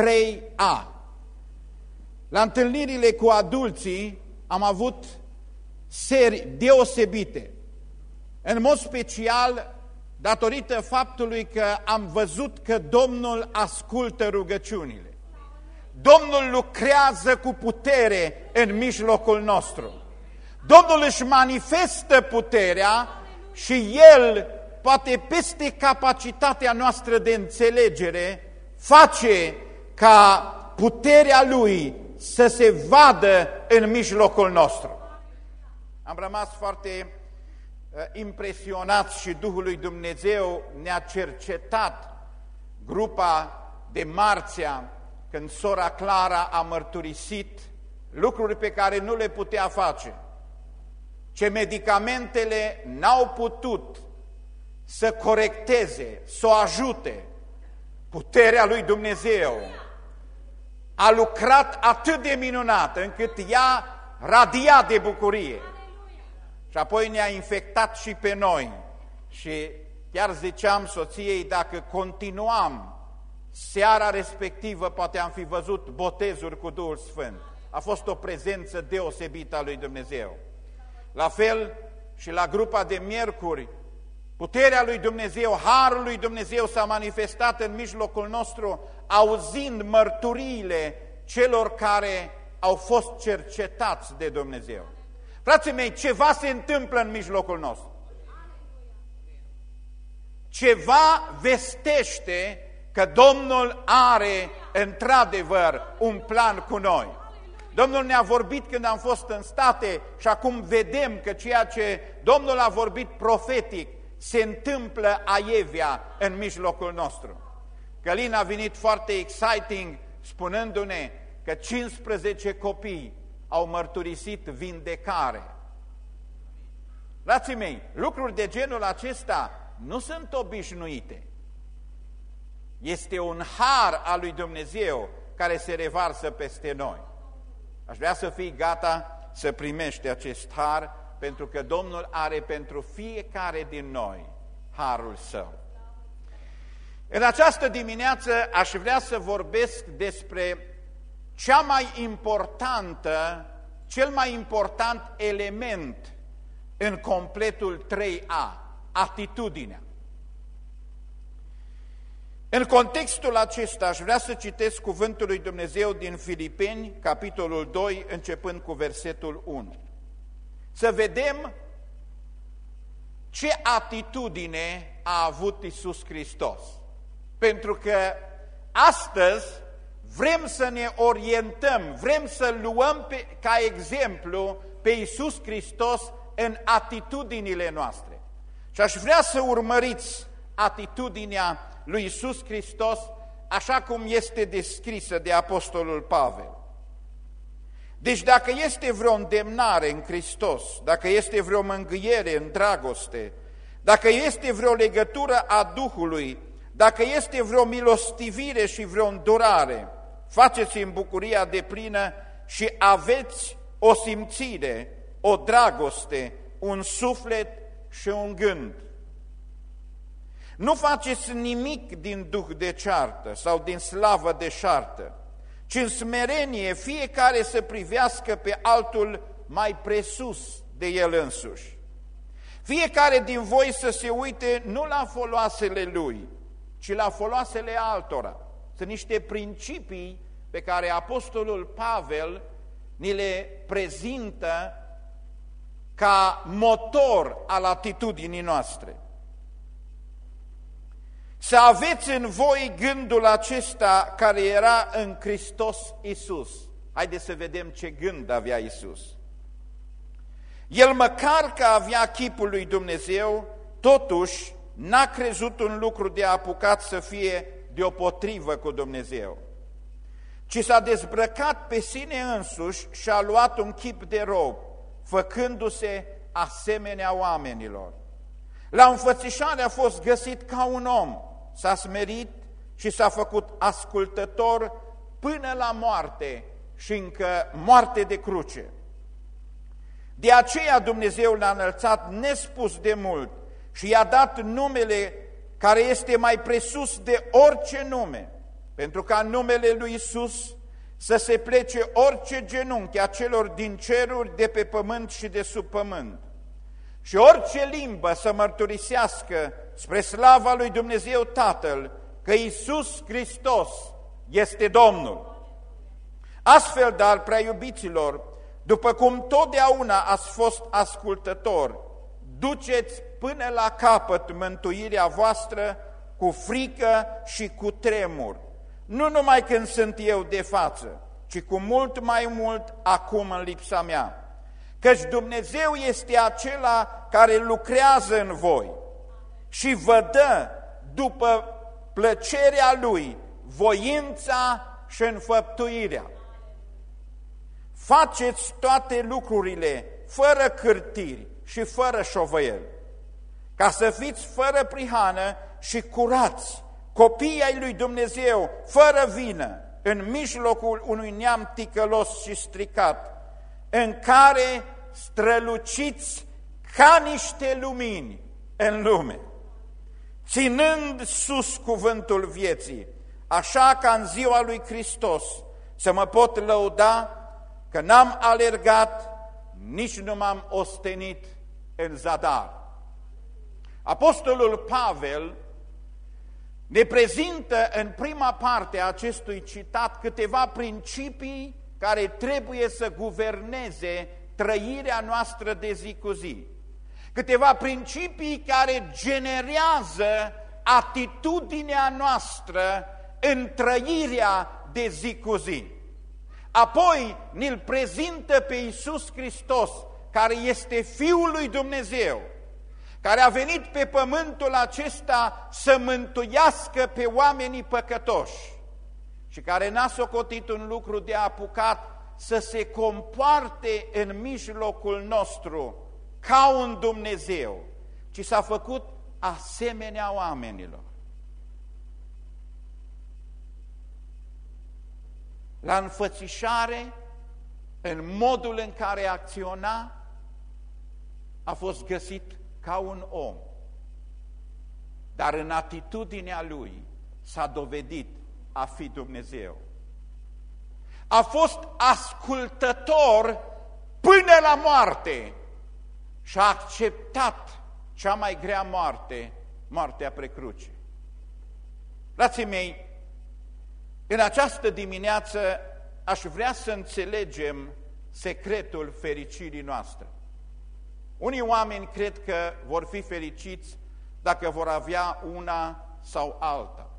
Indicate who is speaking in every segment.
Speaker 1: 3A. La întâlnirile cu adulții am avut seri deosebite, în mod special datorită faptului că am văzut că Domnul ascultă rugăciunile. Domnul lucrează cu putere în mijlocul nostru. Domnul își manifestă puterea și El, poate peste capacitatea noastră de înțelegere, face ca puterea Lui să se vadă în mijlocul nostru. Am rămas foarte uh, impresionați și Duhul lui Dumnezeu ne-a cercetat grupa de marțea când sora Clara a mărturisit lucruri pe care nu le putea face, ce medicamentele n-au putut să corecteze, să o ajute, puterea lui Dumnezeu a lucrat atât de minunat încât ea radia de bucurie. Și apoi ne-a infectat și pe noi. Și chiar ziceam soției, dacă continuam seara respectivă, poate am fi văzut botezuri cu Duhul Sfânt. A fost o prezență deosebită a lui Dumnezeu. La fel și la grupa de miercuri, puterea lui Dumnezeu, harul lui Dumnezeu s-a manifestat în mijlocul nostru, auzind mărturiile celor care au fost cercetați de Dumnezeu. Frații mei, ceva se întâmplă în mijlocul nostru. Ceva vestește că Domnul are într-adevăr un plan cu noi. Domnul ne-a vorbit când am fost în state și acum vedem că ceea ce Domnul a vorbit profetic se întâmplă aievia în mijlocul nostru. Călin a venit foarte exciting spunându-ne că 15 copii au mărturisit vindecare. Frații mei, lucruri de genul acesta nu sunt obișnuite. Este un har al lui Dumnezeu care se revarsă peste noi. Aș vrea să fii gata să primești acest har, pentru că Domnul are pentru fiecare din noi harul său. În această dimineață aș vrea să vorbesc despre cea mai importantă, cel mai important element în completul 3A, atitudinea. În contextul acesta aș vrea să citesc cuvântul lui Dumnezeu din Filipeni, capitolul 2, începând cu versetul 1. Să vedem ce atitudine a avut Isus Hristos. Pentru că astăzi vrem să ne orientăm, vrem să luăm pe, ca exemplu pe Iisus Hristos în atitudinile noastre. Și aș vrea să urmăriți atitudinea lui Iisus Hristos așa cum este descrisă de Apostolul Pavel. Deci dacă este vreo îndemnare în Hristos, dacă este vreo mângâiere în dragoste, dacă este vreo legătură a Duhului, dacă este vreo milostivire și vreo îndurare, faceți în bucuria de plină și aveți o simțire, o dragoste, un suflet și un gând. Nu faceți nimic din duh de ceartă sau din slavă de șartă, ci în smerenie fiecare să privească pe altul mai presus de el însuși. Fiecare din voi să se uite nu la foloasele lui, ci la foloasele altora. Sunt niște principii pe care Apostolul Pavel ni le prezintă ca motor al atitudinii noastre. Să aveți în voi gândul acesta care era în Hristos Isus. Haideți să vedem ce gând avea Isus. El măcar că avea chipul lui Dumnezeu, totuși n-a crezut un lucru de apucat să fie deopotrivă cu Dumnezeu ci s-a dezbrăcat pe sine însuși și a luat un chip de rob, făcându-se asemenea oamenilor. La înfățișare a fost găsit ca un om, s-a smerit și s-a făcut ascultător până la moarte și încă moarte de cruce. De aceea Dumnezeu l-a înălțat nespus de mult și i-a dat numele care este mai presus de orice nume, pentru ca în numele lui Isus să se plece orice genunchi a celor din ceruri, de pe pământ și de sub pământ, și orice limbă să mărturisească spre slava lui Dumnezeu Tatăl că Isus Hristos este Domnul. Astfel, dar, prea iubiților, după cum totdeauna ați fost ascultători, duceți până la capăt mântuirea voastră cu frică și cu tremur, nu numai când sunt eu de față, ci cu mult mai mult acum în lipsa mea. Căci Dumnezeu este acela care lucrează în voi și vă dă după plăcerea Lui voința și înfăptuirea. Faceți toate lucrurile fără cârtiri și fără șovăiel, ca să fiți fără prihană și curați, copii ai lui Dumnezeu, fără vină, în mijlocul unui neam ticălos și stricat, în care străluciți ca niște lumini în lume, ținând sus cuvântul vieții, așa ca în ziua lui Hristos să mă pot lăuda că n-am alergat, nici nu m-am ostenit în zadar. Apostolul Pavel ne prezintă în prima parte a acestui citat câteva principii care trebuie să guverneze trăirea noastră de zi cu zi. Câteva principii care generează atitudinea noastră în trăirea de zi cu zi. Apoi ne-l prezintă pe Iisus Hristos, care este Fiul lui Dumnezeu, care a venit pe pământul acesta să mântuiască pe oamenii păcătoși și care n-a socotit un lucru de apucat să se compoarte în mijlocul nostru ca un Dumnezeu, ci s-a făcut asemenea oamenilor. La înfățișare, în modul în care acționa, a fost găsit ca un om. Dar în atitudinea lui s-a dovedit a fi Dumnezeu. A fost ascultător până la moarte și a acceptat cea mai grea moarte, moartea precruce. Frații mei, în această dimineață aș vrea să înțelegem secretul fericirii noastre. Unii oameni cred că vor fi fericiți dacă vor avea una sau alta.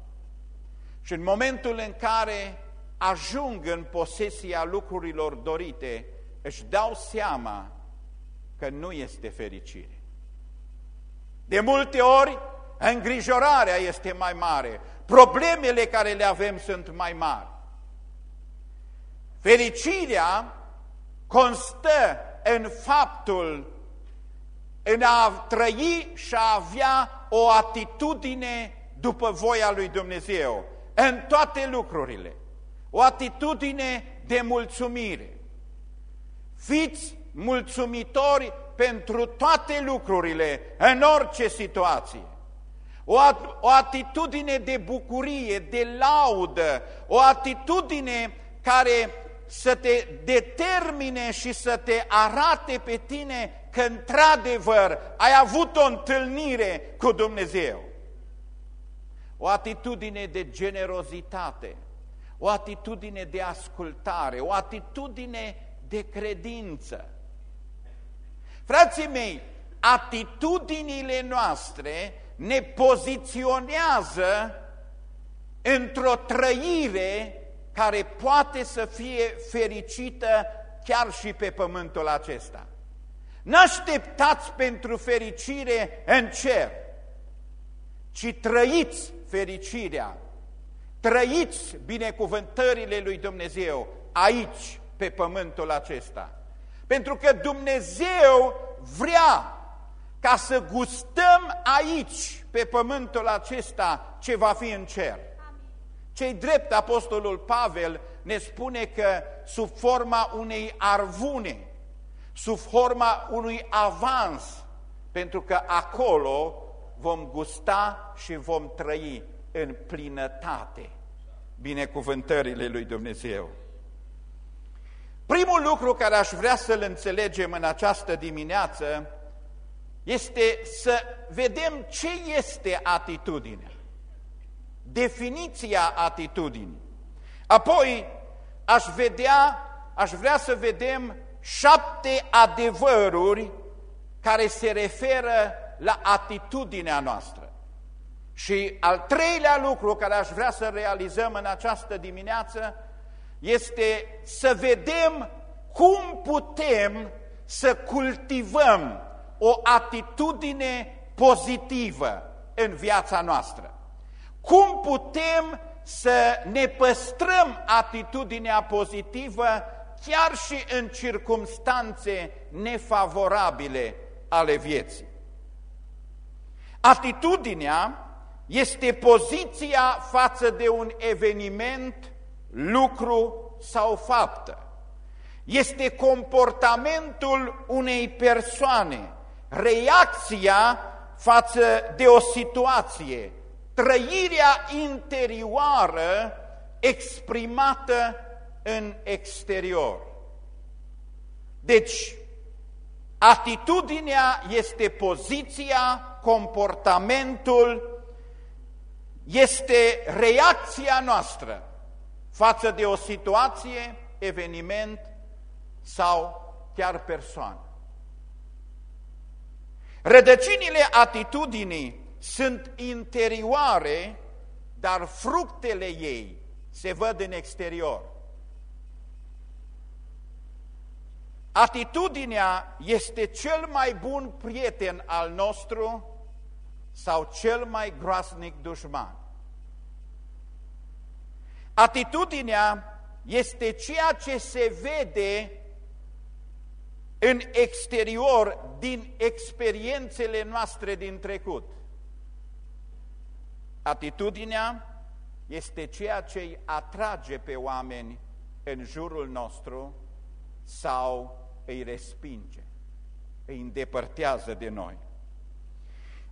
Speaker 1: Și în momentul în care ajung în posesia lucrurilor dorite, își dau seama că nu este fericire. De multe ori, îngrijorarea este mai mare, problemele care le avem sunt mai mari. Fericirea constă în faptul în a trăi și a avea o atitudine după voia lui Dumnezeu în toate lucrurile. O atitudine de mulțumire. Fiți mulțumitori pentru toate lucrurile, în orice situație. O, o atitudine de bucurie, de laudă, o atitudine care să te determine și să te arate pe tine că într-adevăr ai avut o întâlnire cu Dumnezeu. O atitudine de generozitate, o atitudine de ascultare, o atitudine de credință. Frații mei, atitudinile noastre ne poziționează într-o trăire care poate să fie fericită chiar și pe pământul acesta. N-așteptați pentru fericire în cer, ci trăiți fericirea, trăiți binecuvântările lui Dumnezeu aici, pe pământul acesta. Pentru că Dumnezeu vrea ca să gustăm aici, pe pământul acesta, ce va fi în cer. Cei drept, Apostolul Pavel ne spune că sub forma unei arvune, sub forma unui avans, pentru că acolo vom gusta și vom trăi în plinătate. binecuvântările lui Dumnezeu. Primul lucru care aș vrea să-l înțelegem în această dimineață este să vedem ce este atitudinea, definiția atitudinii. Apoi aș vedea, aș vrea să vedem șapte adevăruri care se referă la atitudinea noastră. Și al treilea lucru care aș vrea să realizăm în această dimineață este să vedem cum putem să cultivăm o atitudine pozitivă în viața noastră. Cum putem să ne păstrăm atitudinea pozitivă chiar și în circumstanțe nefavorabile ale vieții. Atitudinea este poziția față de un eveniment, lucru sau faptă. Este comportamentul unei persoane, reacția față de o situație, trăirea interioară exprimată în exterior. Deci, atitudinea este poziția, comportamentul, este reacția noastră față de o situație, eveniment sau chiar persoană. Rădăcinile atitudinii sunt interioare, dar fructele ei se văd în exterior. Atitudinea este cel mai bun prieten al nostru sau cel mai groasnic dușman. Atitudinea este ceea ce se vede în exterior din experiențele noastre din trecut. Atitudinea este ceea ce îi atrage pe oameni în jurul nostru sau îi respinge, îi îndepărtează de noi.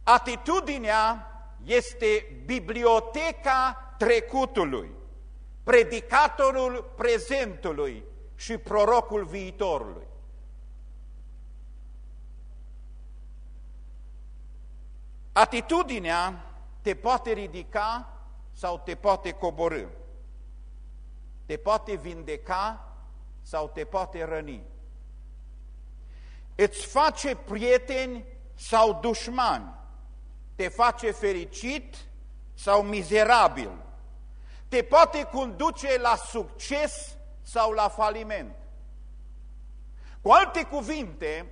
Speaker 1: Atitudinea este biblioteca trecutului, predicatorul prezentului și prorocul viitorului. Atitudinea te poate ridica sau te poate coborâ. Te poate vindeca sau te poate răni. Îți face prieteni sau dușmani. Te face fericit sau mizerabil. Te poate conduce la succes sau la faliment. Cu alte cuvinte,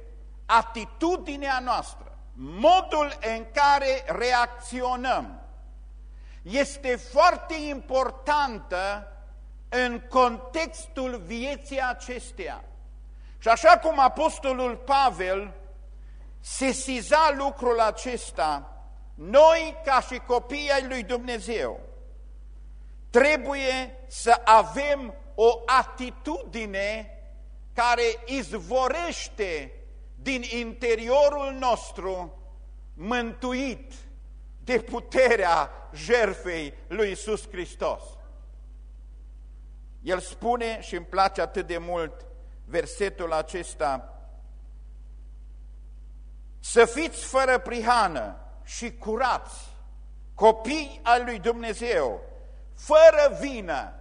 Speaker 1: atitudinea noastră modul în care reacționăm este foarte importantă în contextul vieții acesteia. Și așa cum Apostolul Pavel sesiza lucrul acesta, noi, ca și copii ai lui Dumnezeu, trebuie să avem o atitudine care izvorește din interiorul nostru mântuit de puterea jerfei lui Iisus Hristos. El spune și îmi place atât de mult versetul acesta, să fiți fără prihană și curați, copii al lui Dumnezeu, fără vină,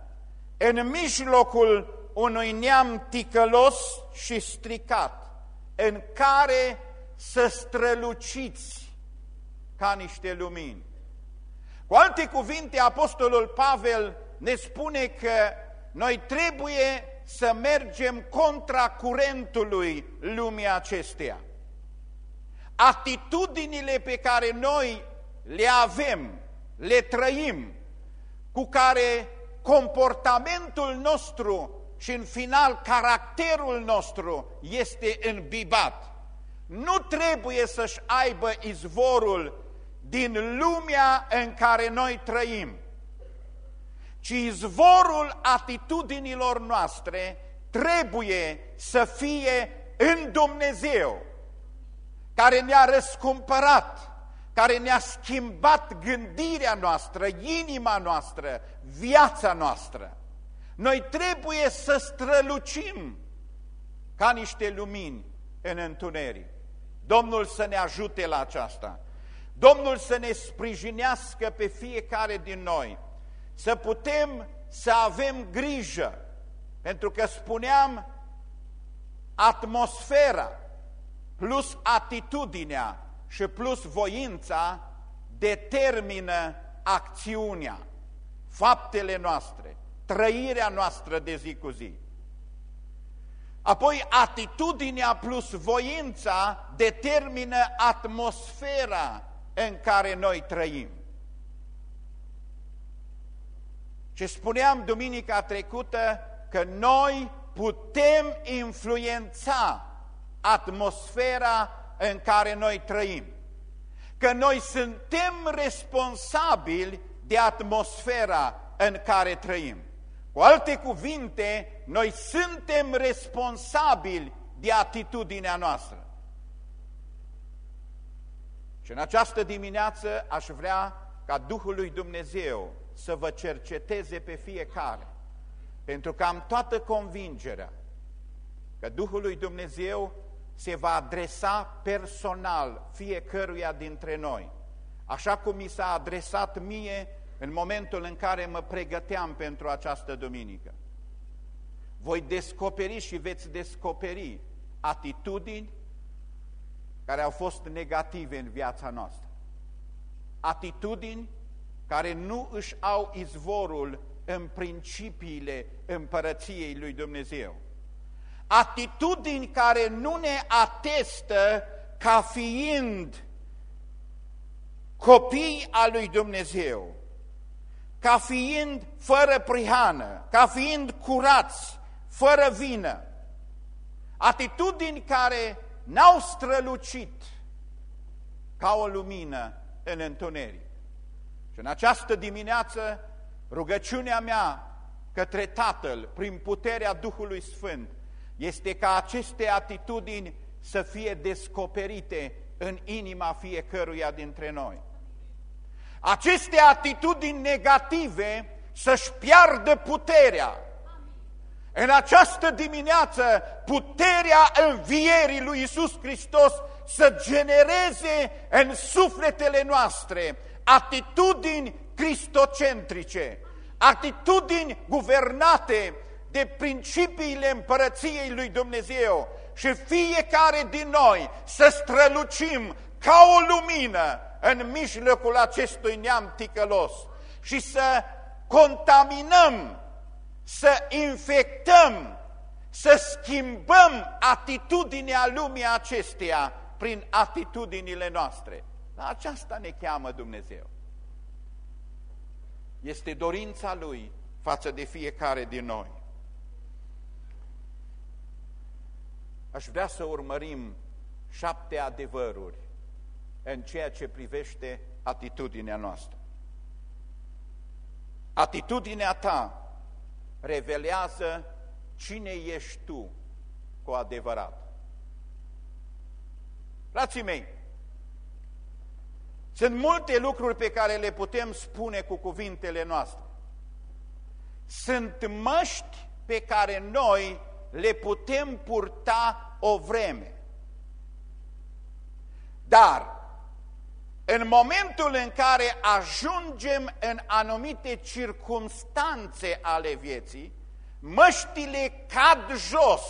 Speaker 1: în mijlocul unui neam ticălos și stricat, în care să străluciți ca niște lumini. Cu alte cuvinte, Apostolul Pavel ne spune că noi trebuie să mergem contra curentului lumii acesteia. Atitudinile pe care noi le avem, le trăim, cu care comportamentul nostru și în final caracterul nostru este îmbibat. Nu trebuie să-și aibă izvorul din lumea în care noi trăim, ci izvorul atitudinilor noastre trebuie să fie în Dumnezeu, care ne-a răscumpărat, care ne-a schimbat gândirea noastră, inima noastră, viața noastră. Noi trebuie să strălucim ca niște lumini în întuneric. Domnul să ne ajute la aceasta. Domnul să ne sprijinească pe fiecare din noi, să putem să avem grijă, pentru că spuneam, atmosfera plus atitudinea și plus voința determină acțiunea, faptele noastre, trăirea noastră de zi cu zi. Apoi atitudinea plus voința determină atmosfera în care noi trăim. Ce spuneam duminica trecută că noi putem influența atmosfera în care noi trăim. Că noi suntem responsabili de atmosfera în care trăim. Cu alte cuvinte, noi suntem responsabili de atitudinea noastră. Și în această dimineață aș vrea ca Duhul lui Dumnezeu să vă cerceteze pe fiecare, pentru că am toată convingerea că Duhul lui Dumnezeu se va adresa personal fiecăruia dintre noi, așa cum mi s-a adresat mie în momentul în care mă pregăteam pentru această duminică. Voi descoperi și veți descoperi atitudini care au fost negative în viața noastră. Atitudini care nu își au izvorul în principiile împărăției lui Dumnezeu. Atitudini care nu ne atestă ca fiind copii al lui Dumnezeu, ca fiind fără prihană, ca fiind curați, fără vină. Atitudini care n-au strălucit ca o lumină în întuneric. Și în această dimineață, rugăciunea mea către Tatăl, prin puterea Duhului Sfânt, este ca aceste atitudini să fie descoperite în inima fiecăruia dintre noi. Aceste atitudini negative să-și piardă puterea. În această dimineață, puterea învierii lui Isus Hristos să genereze în sufletele noastre atitudini cristocentrice, atitudini guvernate de principiile împărăției lui Dumnezeu și fiecare din noi să strălucim ca o lumină în mijlocul acestui neam ticălos și să contaminăm, să infectăm, să schimbăm atitudinea lumii acesteia prin atitudinile noastre. La aceasta ne cheamă Dumnezeu. Este dorința Lui față de fiecare din noi. Aș vrea să urmărim șapte adevăruri în ceea ce privește atitudinea noastră. Atitudinea ta revelează cine ești tu cu adevărat. Frații mei, sunt multe lucruri pe care le putem spune cu cuvintele noastre. Sunt măști pe care noi le putem purta o vreme. Dar, în momentul în care ajungem în anumite circunstanțe ale vieții, măștile cad jos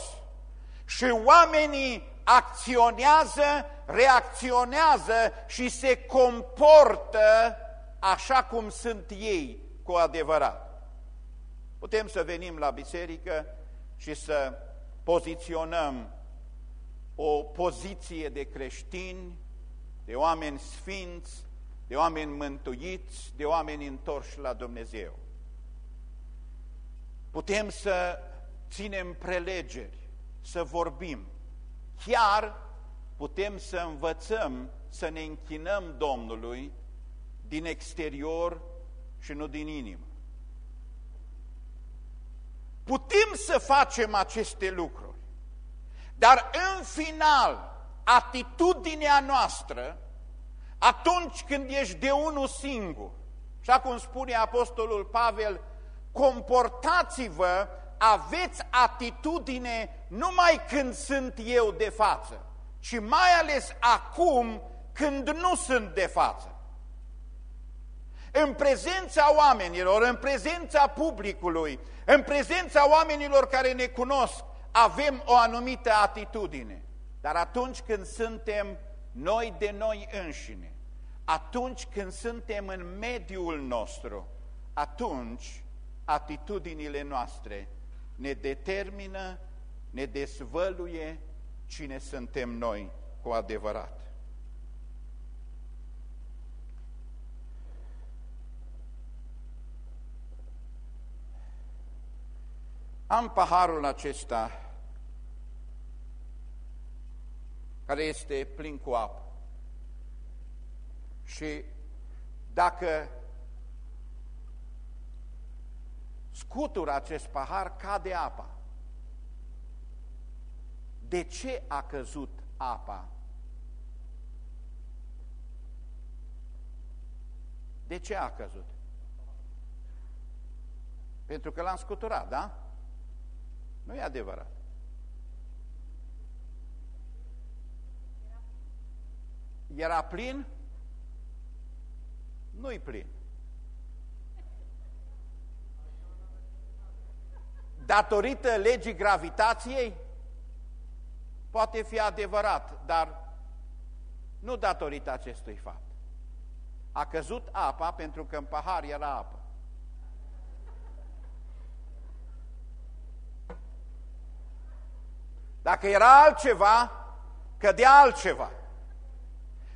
Speaker 1: și oamenii acționează, reacționează și se comportă așa cum sunt ei cu adevărat. Putem să venim la biserică și să poziționăm o poziție de creștini, de oameni sfinți, de oameni mântuiți, de oameni întorși la Dumnezeu. Putem să ținem prelegeri, să vorbim, Chiar putem să învățăm să ne închinăm Domnului din exterior și nu din inimă. Putem să facem aceste lucruri, dar în final, atitudinea noastră, Atunci când ești de unul singur, așa cum spune Apostolul Pavel, comportați-vă, aveți atitudine numai când sunt eu de față, ci mai ales acum când nu sunt de față. În prezența oamenilor, în prezența publicului, în prezența oamenilor care ne cunosc, avem o anumită atitudine. Dar atunci când suntem noi de noi înșine, atunci când suntem în mediul nostru, atunci atitudinile noastre ne determină, ne dezvăluie cine suntem noi cu adevărat. Am paharul acesta care este plin cu apă. Și dacă scutur acest pahar, cade apa. De ce a căzut apa? De ce a căzut? Pentru că l-am scuturat, da? Nu e adevărat. Era plin? Nu-i plin. Datorită legii gravitației? Poate fi adevărat, dar nu datorită acestui fapt. A căzut apa pentru că în pahar era apă. Dacă era altceva, cădea altceva.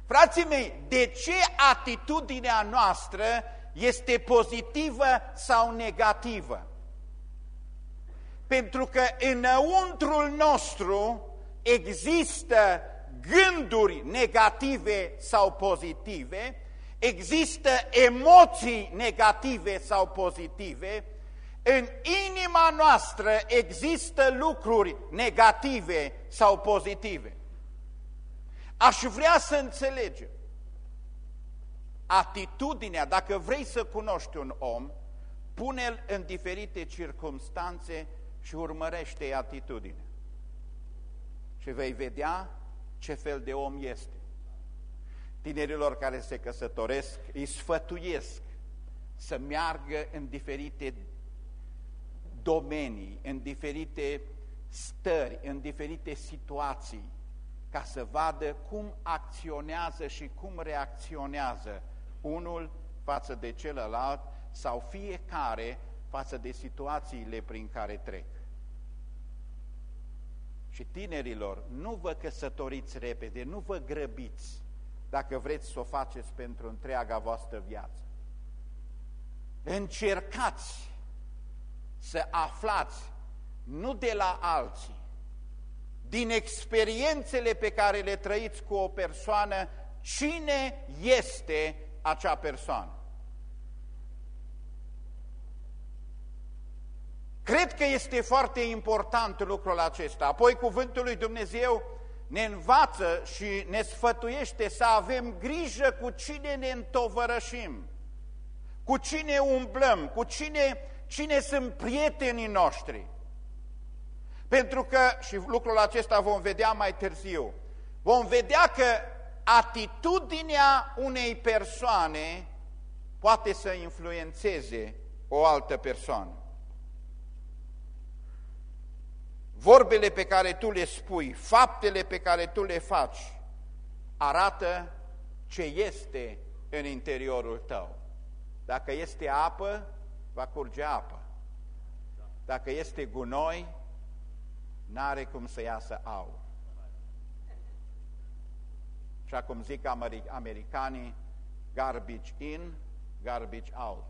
Speaker 1: Frații mei, de ce atitudinea noastră este pozitivă sau negativă? Pentru că înăuntrul nostru există gânduri negative sau pozitive, există emoții negative sau pozitive, în inima noastră există lucruri negative sau pozitive. Aș vrea să înțelegem atitudinea, dacă vrei să cunoști un om, pune-l în diferite circunstanțe și urmărește atitudinea. Și vei vedea ce fel de om este. Tinerilor care se căsătoresc îi sfătuiesc să meargă în diferite domenii, în diferite stări, în diferite situații, ca să vadă cum acționează și cum reacționează unul față de celălalt sau fiecare față de situațiile prin care trec. Și tinerilor, nu vă căsătoriți repede, nu vă grăbiți dacă vreți să o faceți pentru întreaga voastră viață. Încercați să aflați nu de la alții, din experiențele pe care le trăiți cu o persoană, cine este acea persoană. Cred că este foarte important lucrul acesta. Apoi cuvântul lui Dumnezeu ne învață și ne sfătuiește să avem grijă cu cine ne întovărășim, cu cine umblăm, cu cine cine sunt prietenii noștri. Pentru că, și lucrul acesta vom vedea mai târziu, vom vedea că atitudinea unei persoane poate să influențeze o altă persoană. Vorbele pe care tu le spui, faptele pe care tu le faci, arată ce este în interiorul tău. Dacă este apă, va curge apă. Dacă este gunoi, n-are cum să iasă aur. Și acum zic americanii, garbage in, garbage out.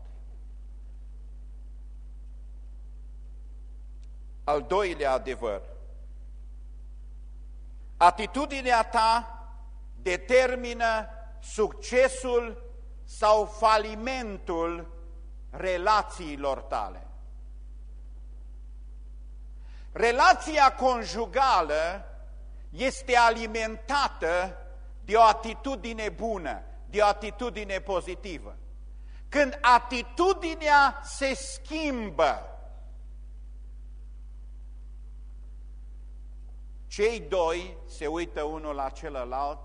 Speaker 1: Al doilea adevăr, atitudinea ta determină succesul sau falimentul relațiilor tale. Relația conjugală este alimentată de o atitudine bună. de o atitudine pozitivă. Când atitudinea se schimbă, cei doi se uită unul la celălalt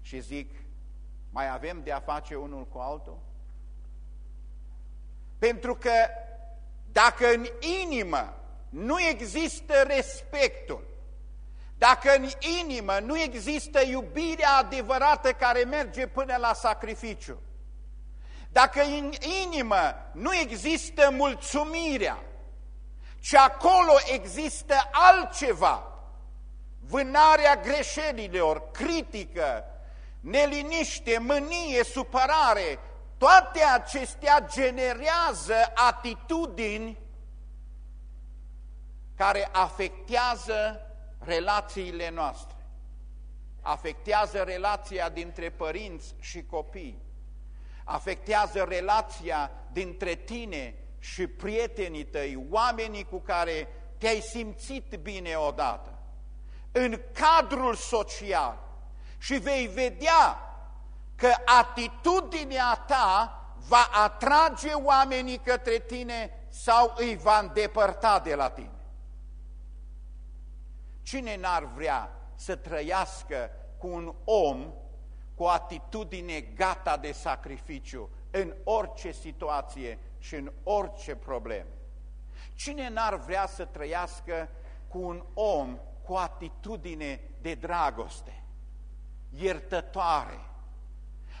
Speaker 1: și zic, mai avem de a face unul cu altul? Pentru că dacă în inimă nu există respectul, dacă în inimă nu există iubirea adevărată care merge până la sacrificiu, dacă în inimă nu există mulțumirea, ci acolo există altceva, vânarea greșelilor, critică, neliniște, mânie, supărare, toate acestea generează atitudini care afectează relațiile noastre. Afectează relația dintre părinți și copii. Afectează relația dintre tine și prietenii tăi, oamenii cu care te-ai simțit bine odată. În cadrul social și vei vedea că atitudinea ta va atrage oamenii către tine sau îi va îndepărta de la tine. Cine n-ar vrea să trăiască cu un om cu o atitudine gata de sacrificiu în orice situație și în orice problemă? Cine n-ar vrea să trăiască cu un om cu o atitudine de dragoste, iertătoare,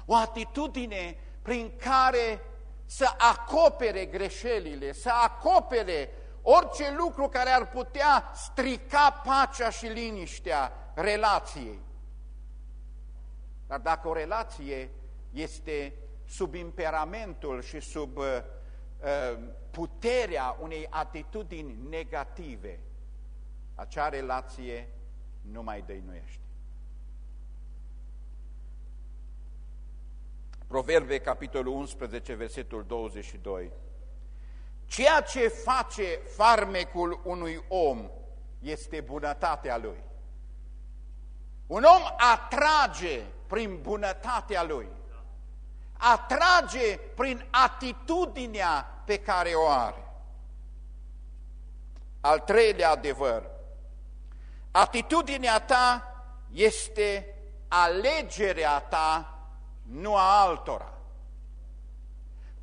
Speaker 1: o atitudine prin care să acopere greșelile, să acopere orice lucru care ar putea strica pacea și liniștea relației. Dar dacă o relație este sub imperamentul și sub uh, uh puterea unei atitudini negative, acea relație nu mai dăinuiește. Proverbe, capitolul 11, versetul 22. Ceea ce face farmecul unui om este bunătatea lui. Un om atrage prin bunătatea lui, atrage prin atitudinea pe care o are. Al treilea adevăr, atitudinea ta este alegerea ta, nu a altora.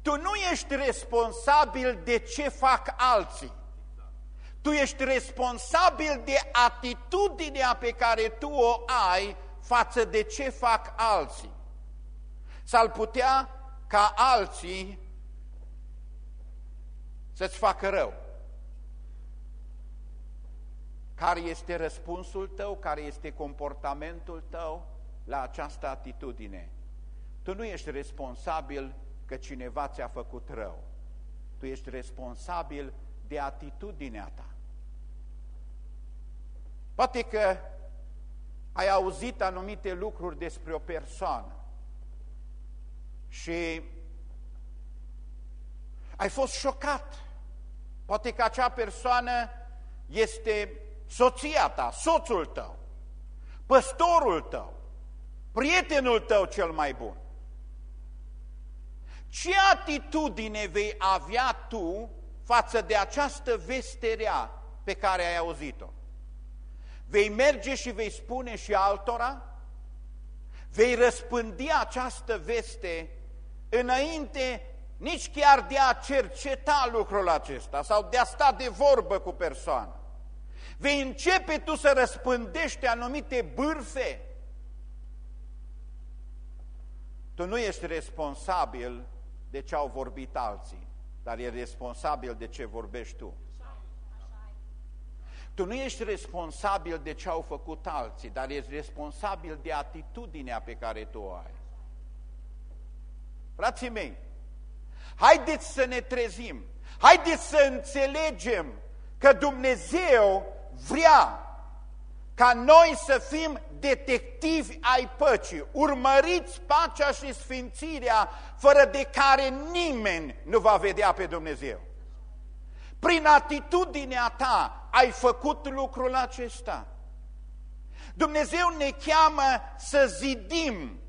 Speaker 1: Tu nu ești responsabil de ce fac alții. Tu ești responsabil de atitudinea pe care tu o ai față de ce fac alții. S-ar putea ca alții să-ți facă rău. Care este răspunsul tău, care este comportamentul tău la această atitudine? Tu nu ești responsabil că cineva ți-a făcut rău. Tu ești responsabil de atitudinea ta. Poate că ai auzit anumite lucruri despre o persoană și ai fost șocat. Poate că acea persoană este soția ta, soțul tău, păstorul tău, prietenul tău cel mai bun. Ce atitudine vei avea tu față de această vesterea pe care ai auzit-o? Vei merge și vei spune și altora? Vei răspândi această veste înainte nici chiar de a cerceta lucrul acesta sau de a sta de vorbă cu persoană. Vei începe tu să răspândești anumite bârfe. Tu nu ești responsabil de ce au vorbit alții, dar e responsabil de ce vorbești tu. Tu nu ești responsabil de ce au făcut alții, dar ești responsabil de atitudinea pe care tu o ai. Frații mei, haideți să ne trezim, haideți să înțelegem că Dumnezeu vrea ca noi să fim detectivi ai păcii, urmăriți pacea și sfințirea, fără de care nimeni nu va vedea pe Dumnezeu. Prin atitudinea ta ai făcut lucrul acesta. Dumnezeu ne cheamă să zidim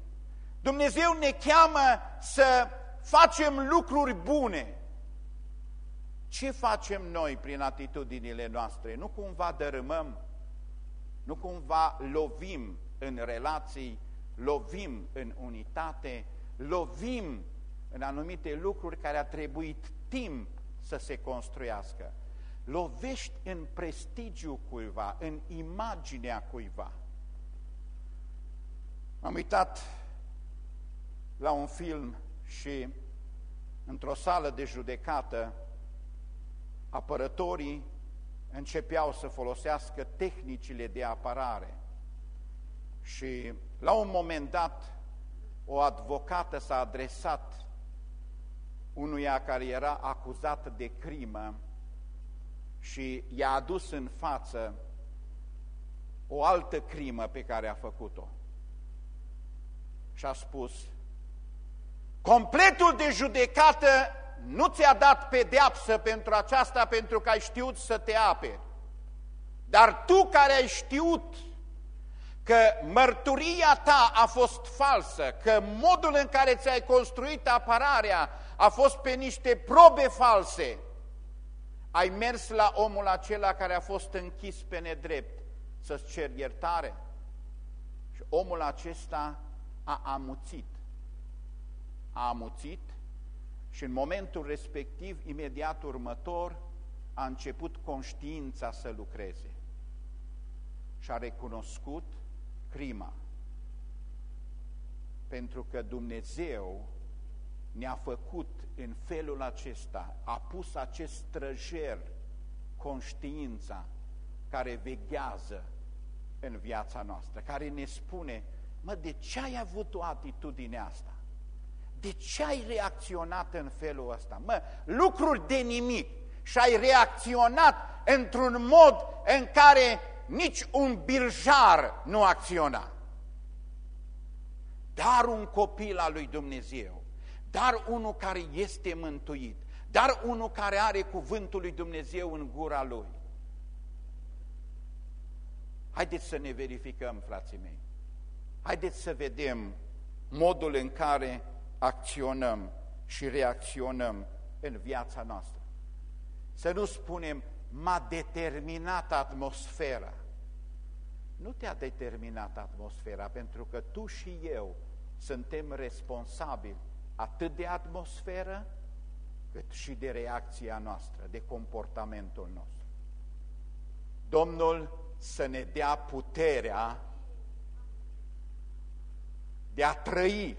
Speaker 1: Dumnezeu ne cheamă să facem lucruri bune. Ce facem noi prin atitudinile noastre? Nu cumva dărâmăm, nu cumva lovim în relații, lovim în unitate, lovim în anumite lucruri care a trebuit timp să se construiască. Lovești în prestigiul cuiva, în imaginea cuiva. Am uitat la un film și într-o sală de judecată apărătorii începeau să folosească tehnicile de apărare și la un moment dat o advocată s-a adresat unuia care era acuzat de crimă și i-a adus în față o altă crimă pe care a făcut-o. Și a spus, completul de judecată nu ți-a dat pedeapsă pentru aceasta pentru că ai știut să te aperi. Dar tu care ai știut că mărturia ta a fost falsă, că modul în care ți-ai construit apărarea a fost pe niște probe false, ai mers la omul acela care a fost închis pe nedrept să-ți cer iertare. Și omul acesta a amuțit. A amuțit și în momentul respectiv, imediat următor, a început conștiința să lucreze și a recunoscut crima. Pentru că Dumnezeu ne-a făcut în felul acesta, a pus acest străjer, conștiința, care veghează în viața noastră, care ne spune, mă, de ce ai avut o atitudine asta? De ce ai reacționat în felul ăsta? Mă, lucruri de nimic și ai reacționat într-un mod în care nici un birjar nu acționa. Dar un copil al lui Dumnezeu, dar unul care este mântuit, dar unul care are cuvântul lui Dumnezeu în gura lui. Haideți să ne verificăm, frații mei. Haideți să vedem modul în care acționăm și reacționăm în viața noastră. Să nu spunem, m-a determinat atmosfera. Nu te-a determinat atmosfera, pentru că tu și eu suntem responsabili atât de atmosferă, cât și de reacția noastră, de comportamentul nostru. Domnul să ne dea puterea de a trăi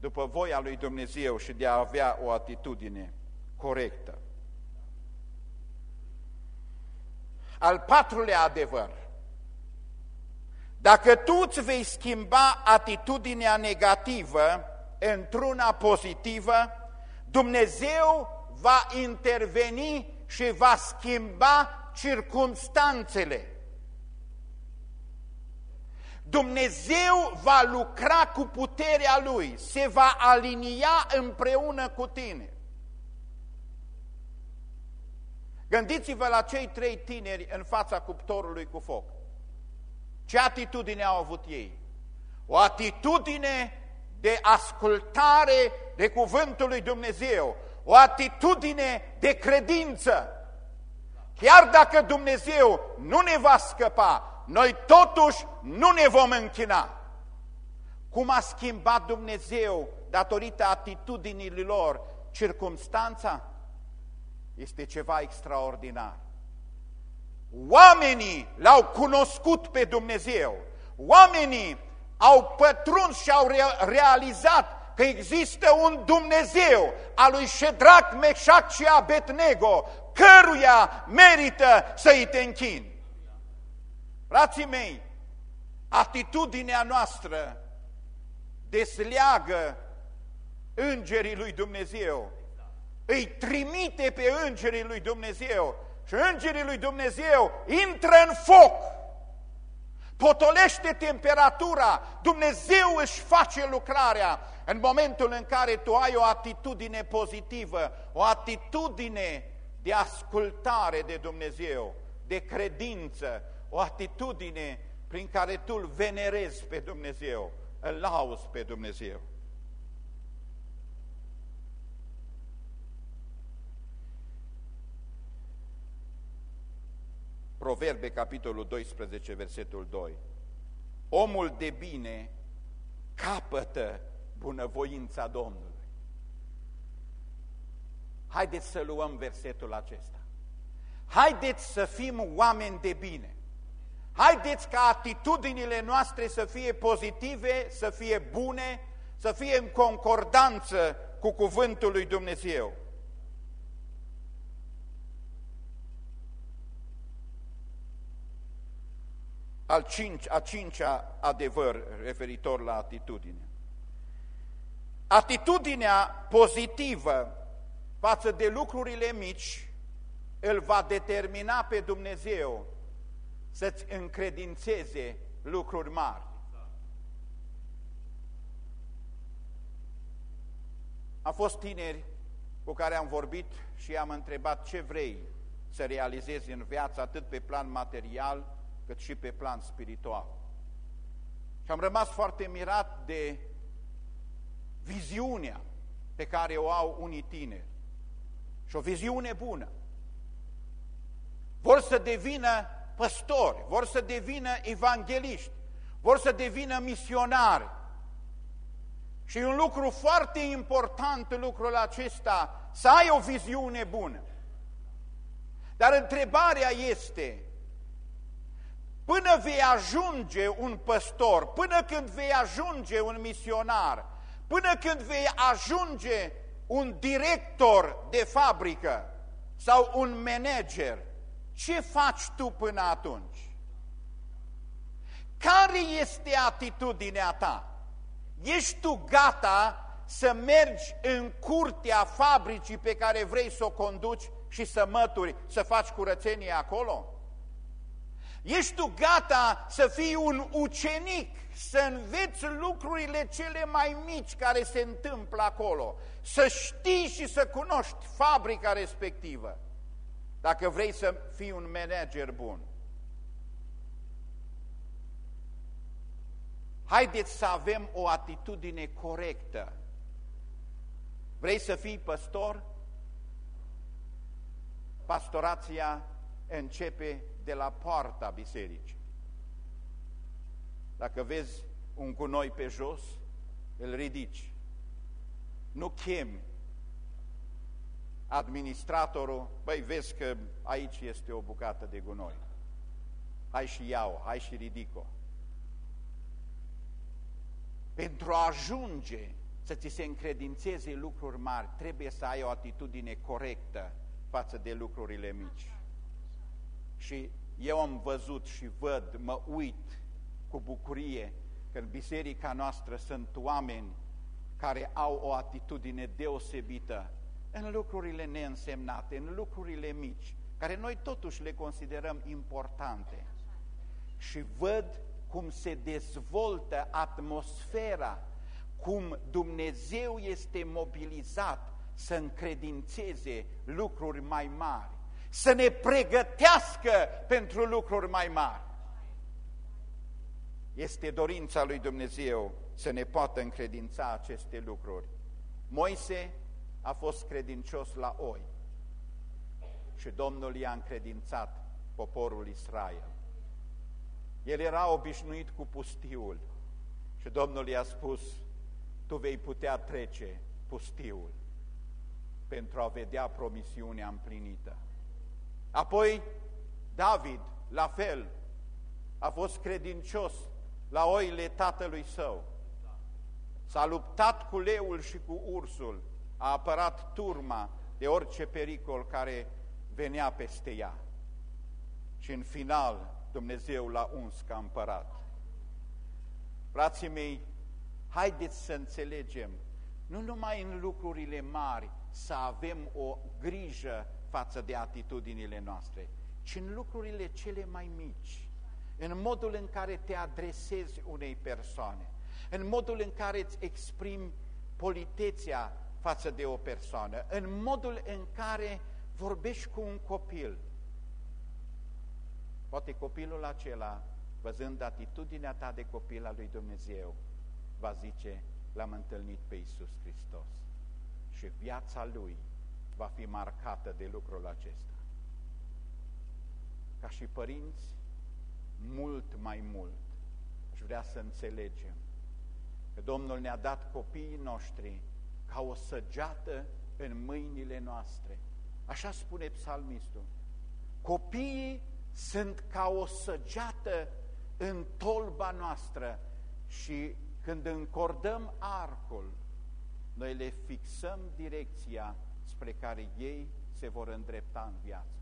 Speaker 1: după voia lui Dumnezeu și de a avea o atitudine corectă. Al patrulea adevăr. Dacă tu îți vei schimba atitudinea negativă într-una pozitivă, Dumnezeu va interveni și va schimba circumstanțele. Dumnezeu va lucra cu puterea Lui, se va alinia împreună cu tine. Gândiți-vă la cei trei tineri în fața cuptorului cu foc. Ce atitudine au avut ei? O atitudine de ascultare de cuvântul lui Dumnezeu, o atitudine de credință. Chiar dacă Dumnezeu nu ne va scăpa, noi totuși nu ne vom închina. Cum a schimbat Dumnezeu datorită atitudinii lor circumstanța? Este ceva extraordinar. Oamenii l-au cunoscut pe Dumnezeu. Oamenii au pătruns și au realizat că există un Dumnezeu al lui Shedrach, Meșac și Abednego, căruia merită să-i te închini. Frații mei, atitudinea noastră desleagă îngerii lui Dumnezeu, îi trimite pe îngerii lui Dumnezeu și îngerii lui Dumnezeu intră în foc, potolește temperatura, Dumnezeu își face lucrarea în momentul în care tu ai o atitudine pozitivă, o atitudine de ascultare de Dumnezeu, de credință, o atitudine prin care tu îl venerezi pe Dumnezeu. îl lauzi pe Dumnezeu. Proverbe, capitolul 12, versetul 2. Omul de bine capătă bunăvoința Domnului. Haideți să luăm versetul acesta. Haideți să fim oameni de bine. Haideți ca atitudinile noastre să fie pozitive, să fie bune, să fie în concordanță cu cuvântul lui Dumnezeu. Al cinci, a cincea adevăr referitor la atitudine. Atitudinea pozitivă față de lucrurile mici îl va determina pe Dumnezeu să-ți încredințeze lucruri mari. Am fost tineri cu care am vorbit și am întrebat ce vrei să realizezi în viață, atât pe plan material, cât și pe plan spiritual. Și am rămas foarte mirat de viziunea pe care o au unii tineri. Și o viziune bună. Vor să devină păstori, vor să devină evangeliști, vor să devină misionari. Și un lucru foarte important, lucrul acesta, să ai o viziune bună. Dar întrebarea este, până vei ajunge un păstor, până când vei ajunge un misionar, până când vei ajunge un director de fabrică sau un manager, ce faci tu până atunci? Care este atitudinea ta? Ești tu gata să mergi în curtea fabricii pe care vrei să o conduci și să mături, să faci curățenie acolo? Ești tu gata să fii un ucenic, să înveți lucrurile cele mai mici care se întâmplă acolo, să știi și să cunoști fabrica respectivă, dacă vrei să fii un manager bun. Haideți să avem o atitudine corectă. Vrei să fii păstor? Pastorația începe de la poarta bisericii. Dacă vezi un gunoi pe jos, îl ridici. Nu chemi administratorul, băi, vezi că aici este o bucată de gunoi. Hai și iau, hai și ridico. Pentru a ajunge să ți se încredințeze lucruri mari, trebuie să ai o atitudine corectă față de lucrurile mici. Și eu am văzut și văd, mă uit cu bucurie că în biserica noastră sunt oameni care au o atitudine deosebită în lucrurile neînsemnate, în lucrurile mici, care noi totuși le considerăm importante. Și văd cum se dezvoltă atmosfera, cum Dumnezeu este mobilizat să încredințeze lucruri mai mari să ne pregătească pentru lucruri mai mari. Este dorința lui Dumnezeu să ne poată încredința aceste lucruri. Moise a fost credincios la oi și Domnul i-a încredințat poporul Israel. El era obișnuit cu pustiul și Domnul i-a spus, tu vei putea trece pustiul pentru a vedea promisiunea împlinită. Apoi David, la fel, a fost credincios la oile tatălui său. S-a luptat cu leul și cu ursul, a apărat turma de orice pericol care venea peste ea. Și în final Dumnezeu l-a uns ca împărat. Frații mei, haideți să înțelegem, nu numai în lucrurile mari, să avem o grijă față de atitudinile noastre, ci în lucrurile cele mai mici, în modul în care te adresezi unei persoane, în modul în care îți exprimi politețea față de o persoană, în modul în care vorbești cu un copil. Poate copilul acela, văzând atitudinea ta de copil al lui Dumnezeu, va zice, l-am întâlnit pe Iisus Hristos. Și viața Lui va fi marcată de lucrul acesta. Ca și părinți, mult mai mult, aș vrea să înțelegem că Domnul ne-a dat copiii noștri ca o săgeată în mâinile noastre. Așa spune psalmistul. Copiii sunt ca o săgeată în tolba noastră și când încordăm arcul, noi le fixăm direcția spre care ei se vor îndrepta în viață.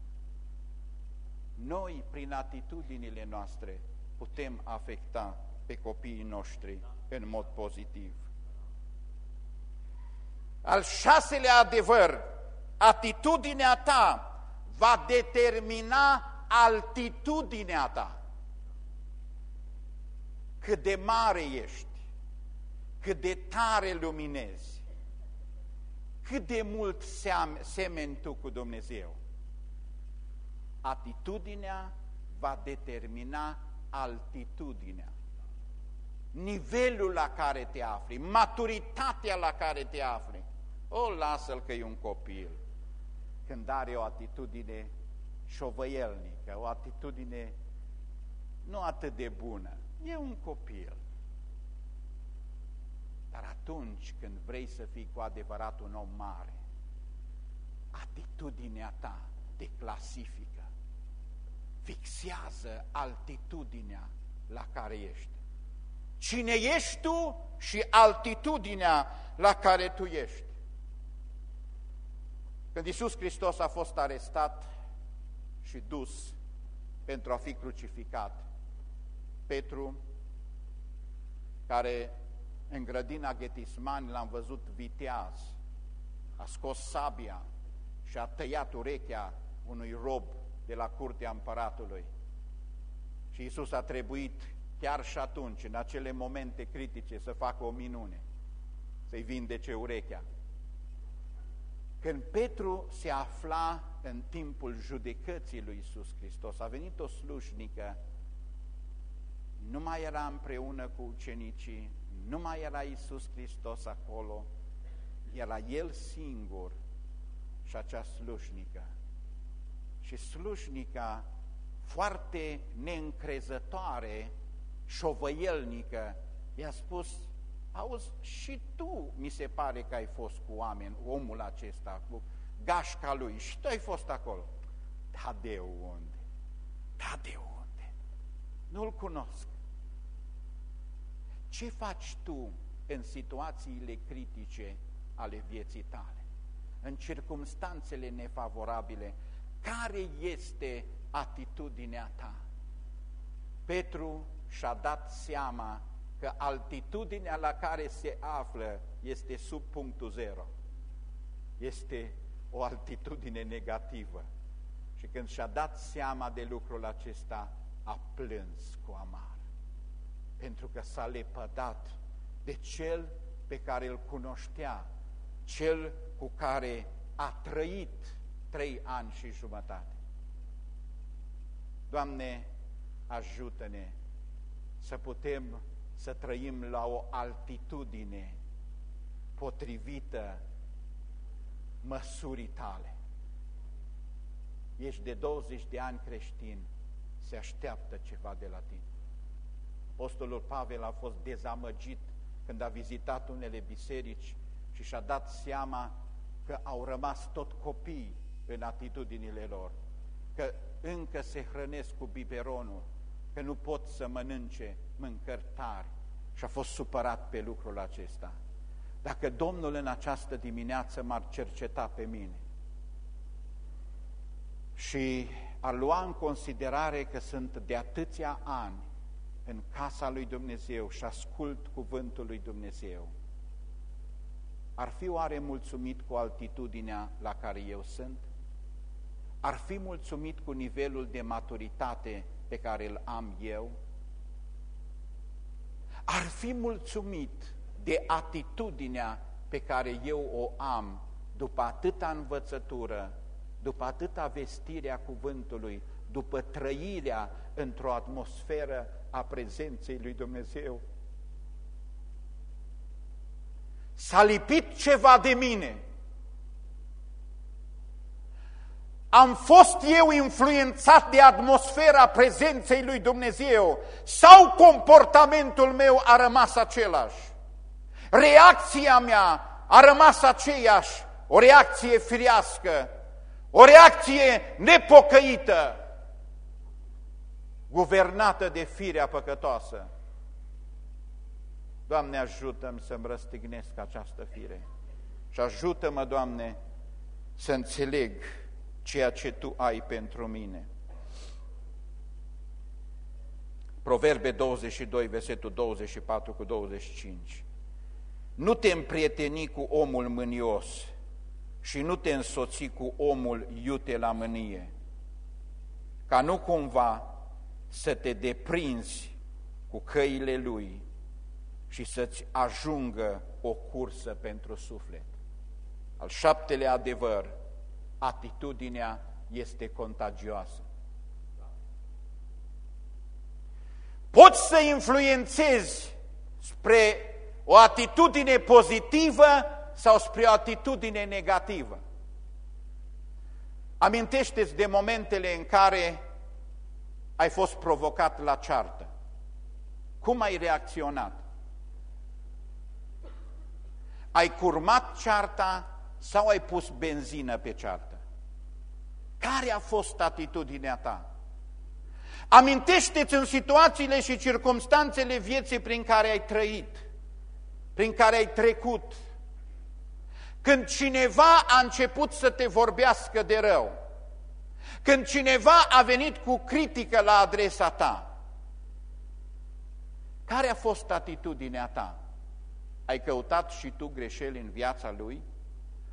Speaker 1: Noi, prin atitudinile noastre, putem afecta pe copiii noștri în mod pozitiv. Al șaselea adevăr, atitudinea ta va determina altitudinea ta. Cât de mare ești, cât de tare luminezi, cât de mult semeni tu cu Dumnezeu. Atitudinea va determina altitudinea nivelul la care te afli, maturitatea la care te afli. O, lasă-l că e un copil. Când are o atitudine șovăielnică, o atitudine nu atât de bună, e un copil. Dar atunci când vrei să fii cu adevărat un om mare, atitudinea ta te clasifică, fixează altitudinea la care ești cine ești tu și altitudinea la care tu ești. Când Iisus Hristos a fost arestat și dus pentru a fi crucificat, Petru, care în grădina Ghetismani l-am văzut viteaz, a scos sabia și a tăiat urechea unui rob de la curtea împăratului. Și Iisus a trebuit chiar și atunci, în acele momente critice, să facă o minune, să-i vindece urechea. Când Petru se afla în timpul judecății lui Iisus Hristos, a venit o slușnică, nu mai era împreună cu ucenicii, nu mai era Iisus Hristos acolo, era El singur și acea slușnică. Și slușnica, foarte neîncrezătoare, șovăielnică, i-a spus, auzi, și tu mi se pare că ai fost cu oameni, omul acesta, cu gașca lui, și tu ai fost acolo. Da, de unde? Da, de unde? Nu-l cunosc. Ce faci tu în situațiile critice ale vieții tale? În circumstanțele nefavorabile, care este atitudinea ta? Petru și-a dat seama că altitudinea la care se află este sub punctul zero. Este o altitudine negativă. Și când și-a dat seama de lucrul acesta, a plâns cu amar. Pentru că s-a lepădat de cel pe care îl cunoștea, cel cu care a trăit trei ani și jumătate. Doamne, ajută-ne să putem să trăim la o altitudine potrivită măsurii tale. Ești de 20 de ani creștin, se așteaptă ceva de la tine. Apostolul Pavel a fost dezamăgit când a vizitat unele biserici și și-a dat seama că au rămas tot copii în atitudinile lor, că încă se hrănesc cu biberonul, că nu pot să mănânce mâncări tari și a fost supărat pe lucrul acesta. Dacă Domnul în această dimineață m-ar cerceta pe mine și ar lua în considerare că sunt de atâția ani în casa lui Dumnezeu și ascult cuvântul lui Dumnezeu, ar fi oare mulțumit cu altitudinea la care eu sunt? Ar fi mulțumit cu nivelul de maturitate pe care îl am eu, ar fi mulțumit de atitudinea pe care eu o am după atâta învățătură, după atâta vestire a cuvântului, după trăirea într-o atmosferă a prezenței lui Dumnezeu. s-a lipit ceva de mine. Am fost eu influențat de atmosfera prezenței lui Dumnezeu sau comportamentul meu a rămas același? Reacția mea a rămas aceeași, o reacție firească, o reacție nepocăită, guvernată de firea păcătoasă. Doamne, ajută-mi să-mi răstignesc această fire și ajută-mă, Doamne, să înțeleg ceea ce Tu ai pentru mine. Proverbe 22, versetul 24 cu 25. Nu te împrieteni cu omul mânios și nu te însoți cu omul iute la mânie, ca nu cumva să te deprinzi cu căile lui și să-ți ajungă o cursă pentru suflet. Al șaptelea adevăr, atitudinea este contagioasă. Poți să influențezi spre o atitudine pozitivă sau spre o atitudine negativă. Amintește-ți de momentele în care ai fost provocat la ceartă. Cum ai reacționat? Ai curmat cearta sau ai pus benzină pe ceartă? Care a fost atitudinea ta? Amintește-ți în situațiile și circumstanțele vieții prin care ai trăit, prin care ai trecut, când cineva a început să te vorbească de rău, când cineva a venit cu critică la adresa ta, care a fost atitudinea ta? Ai căutat și tu greșeli în viața lui?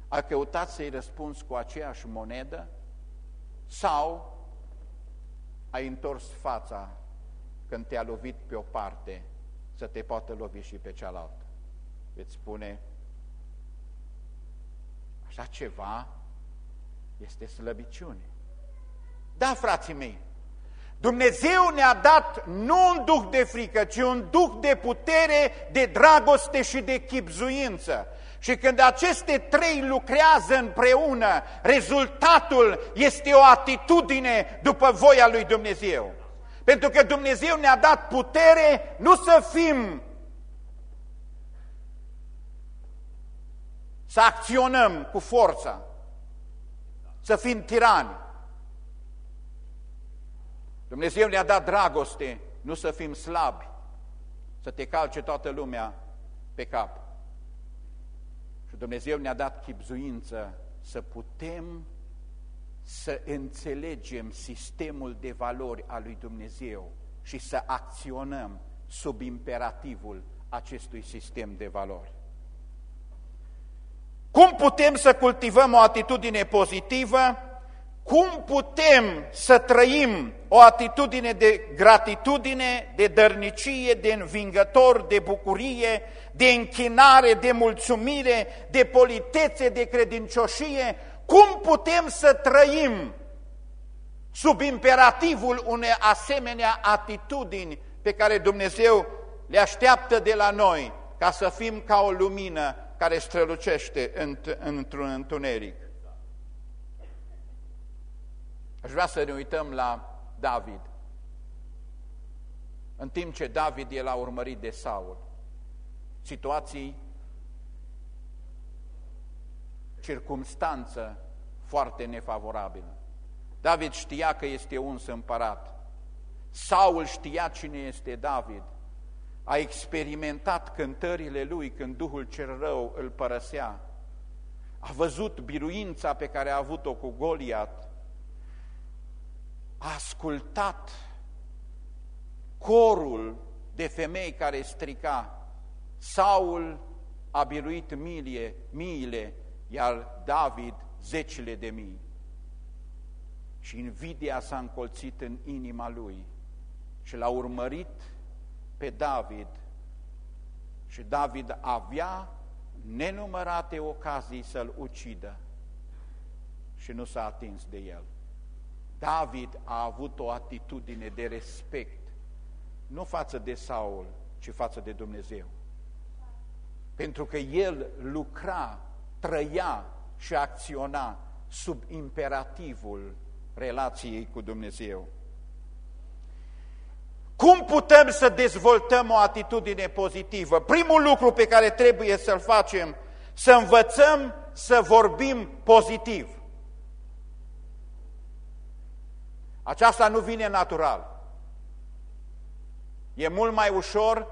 Speaker 1: Ai căutat să-i răspunzi cu aceeași monedă? Sau ai întors fața când te-a lovit pe o parte să te poată lovi și pe cealaltă? Veți spune, așa ceva este slăbiciune. Da, frații mei, Dumnezeu ne-a dat nu un duh de frică, ci un duh de putere, de dragoste și de chipzuință. Și când aceste trei lucrează împreună, rezultatul este o atitudine după voia lui Dumnezeu. Pentru că Dumnezeu ne-a dat putere nu să fim, să acționăm cu forța, să fim tirani, Dumnezeu ne-a dat dragoste, nu să fim slabi, să te calce toată lumea pe cap. Și Dumnezeu ne-a dat chipzuință să putem să înțelegem sistemul de valori al lui Dumnezeu și să acționăm sub imperativul acestui sistem de valori. Cum putem să cultivăm o atitudine pozitivă? Cum putem să trăim o atitudine de gratitudine, de dărnicie, de învingător, de bucurie, de închinare, de mulțumire, de politețe, de credincioșie, cum putem să trăim sub imperativul unei asemenea atitudini pe care Dumnezeu le așteaptă de la noi, ca să fim ca o lumină care strălucește într-un întuneric. Aș vrea să ne uităm la David. În timp ce David e la urmărit de Saul, situații, circumstanță foarte nefavorabilă. David știa că este uns împărat. Saul știa cine este David. A experimentat cântările lui când Duhul cel rău îl părăsea. A văzut biruința pe care a avut-o cu Goliat a ascultat corul de femei care strica. Saul a biruit milie, miile, iar David zecile de mii. Și invidia s-a încolțit în inima lui și l-a urmărit pe David. Și David avea nenumărate ocazii să-l ucidă și nu s-a atins de el. David a avut o atitudine de respect, nu față de Saul, ci față de Dumnezeu. Pentru că el lucra, trăia și acționa sub imperativul relației cu Dumnezeu. Cum putem să dezvoltăm o atitudine pozitivă? Primul lucru pe care trebuie să-l facem, să învățăm să vorbim pozitiv. Aceasta nu vine natural. E mult mai ușor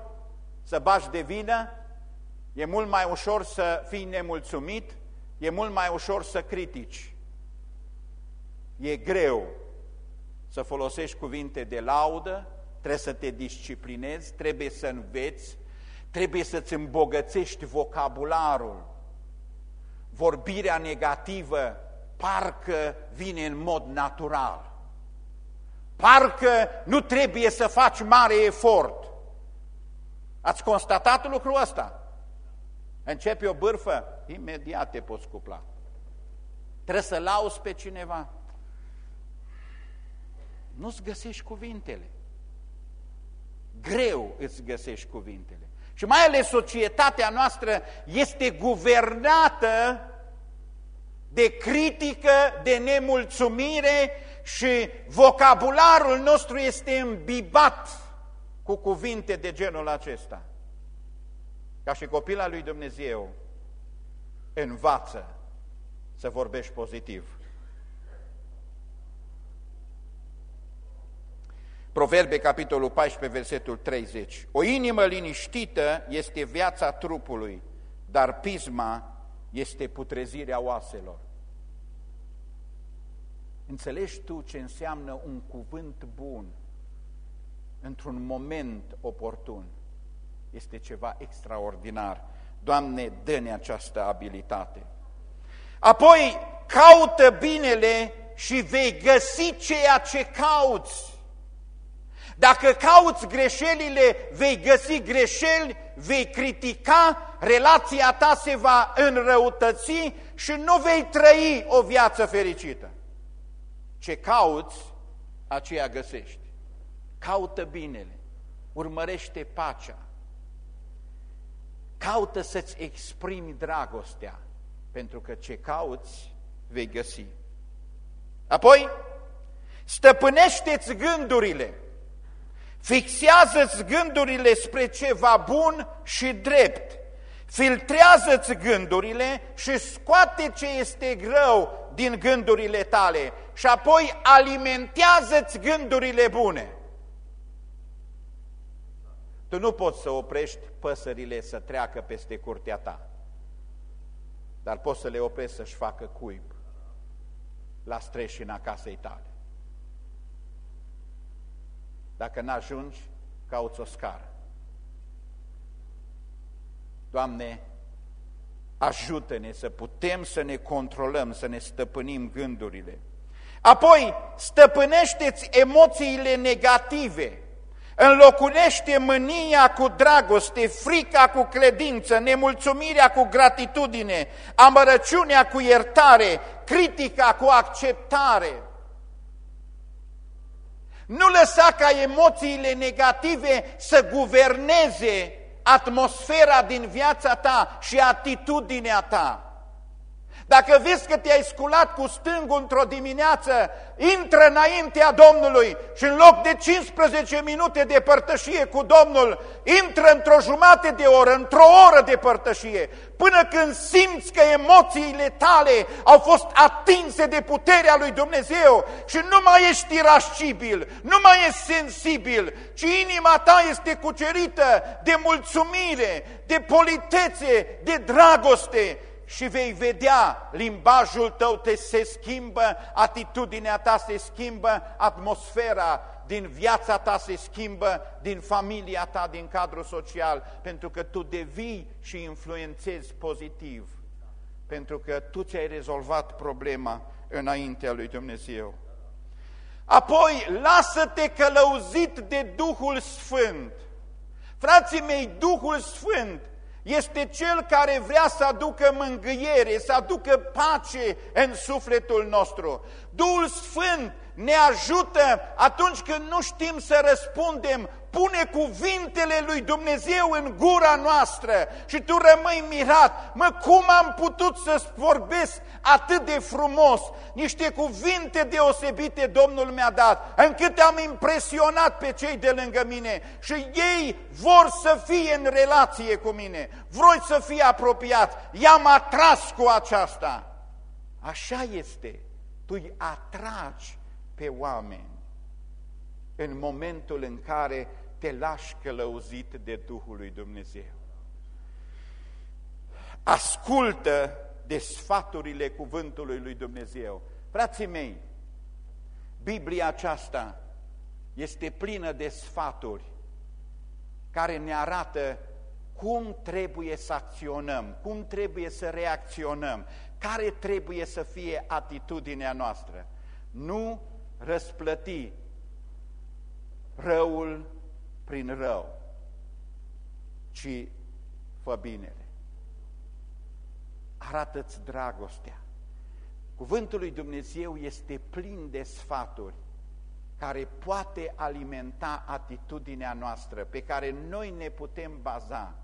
Speaker 1: să bași de vină, e mult mai ușor să fii nemulțumit, e mult mai ușor să critici. E greu să folosești cuvinte de laudă, trebuie să te disciplinezi, trebuie să înveți, trebuie să-ți îmbogățești vocabularul. Vorbirea negativă parcă vine în mod natural. Parcă nu trebuie să faci mare efort. Ați constatat lucrul ăsta? Începe o bârfă, imediat te poți cupla. Trebuie să lauzi pe cineva. Nu-ți găsești cuvintele. Greu îți găsești cuvintele. Și mai ales societatea noastră este guvernată de critică, de nemulțumire și vocabularul nostru este îmbibat cu cuvinte de genul acesta. Ca și copila lui Dumnezeu, învață să vorbești pozitiv. Proverbe, capitolul 14, versetul 30. O inimă liniștită este viața trupului, dar pisma este putrezirea oaselor. Înțelegi tu ce înseamnă un cuvânt bun într-un moment oportun? Este ceva extraordinar. Doamne, dă-ne această abilitate. Apoi, caută binele și vei găsi ceea ce cauți. Dacă cauți greșelile, vei găsi greșeli, vei critica, relația ta se va înrăutăți și nu vei trăi o viață fericită. Ce cauți, aceea găsești. Caută binele, urmărește pacea, caută să-ți exprimi dragostea, pentru că ce cauți, vei găsi. Apoi, stăpânește-ți gândurile, Fixează-ți gândurile spre ceva bun și drept. Filtrează-ți gândurile și scoate ce este greu din gândurile tale și apoi alimentează-ți gândurile bune. Tu nu poți să oprești păsările să treacă peste curtea ta, dar poți să le oprești să-și facă cuib la streșina casei tale. Dacă n-ajungi, cauți o scară. Doamne, ajută-ne să putem să ne controlăm, să ne stăpânim gândurile. Apoi, stăpânește-ți emoțiile negative, înlocunește mânia cu dragoste, frica cu credință, nemulțumirea cu gratitudine, amărăciunea cu iertare, critica cu acceptare. Nu lăsa ca emoțiile negative să guverneze atmosfera din viața ta și atitudinea ta. Dacă vezi că te-ai sculat cu stângul într-o dimineață, intră înaintea Domnului și în loc de 15 minute de părtășie cu Domnul, intră într-o jumătate de oră, într-o oră de părtășie, până când simți că emoțiile tale au fost atinse de puterea lui Dumnezeu și nu mai ești irascibil, nu mai ești sensibil, ci inima ta este cucerită de mulțumire, de politețe, de dragoste, și vei vedea limbajul tău te se schimbă, atitudinea ta se schimbă, atmosfera din viața ta se schimbă, din familia ta, din cadrul social, pentru că tu devii și influențezi pozitiv, pentru că tu ți-ai rezolvat problema înaintea lui Dumnezeu. Apoi, lasă-te călăuzit de Duhul Sfânt. Frații mei, Duhul Sfânt este Cel care vrea să aducă mângâiere, să aducă pace în sufletul nostru. Duhul Sfânt ne ajută atunci când nu știm să răspundem, pune cuvintele lui Dumnezeu în gura noastră și tu rămâi mirat. Mă, cum am putut să vorbesc atât de frumos? Niște cuvinte deosebite Domnul mi-a dat, încât am impresionat pe cei de lângă mine și ei vor să fie în relație cu mine, vroi să fie apropiați, i-am atras cu aceasta. Așa este, tu îi atragi pe oameni în momentul în care te lași călăuzit de Duhul lui Dumnezeu. Ascultă de sfaturile cuvântului lui Dumnezeu. Frații mei, Biblia aceasta este plină de sfaturi care ne arată cum trebuie să acționăm, cum trebuie să reacționăm, care trebuie să fie atitudinea noastră. Nu răsplăti răul prin rău, ci fă binele. Arată-ți dragostea. Cuvântul lui Dumnezeu este plin de sfaturi care poate alimenta atitudinea noastră, pe care noi ne putem baza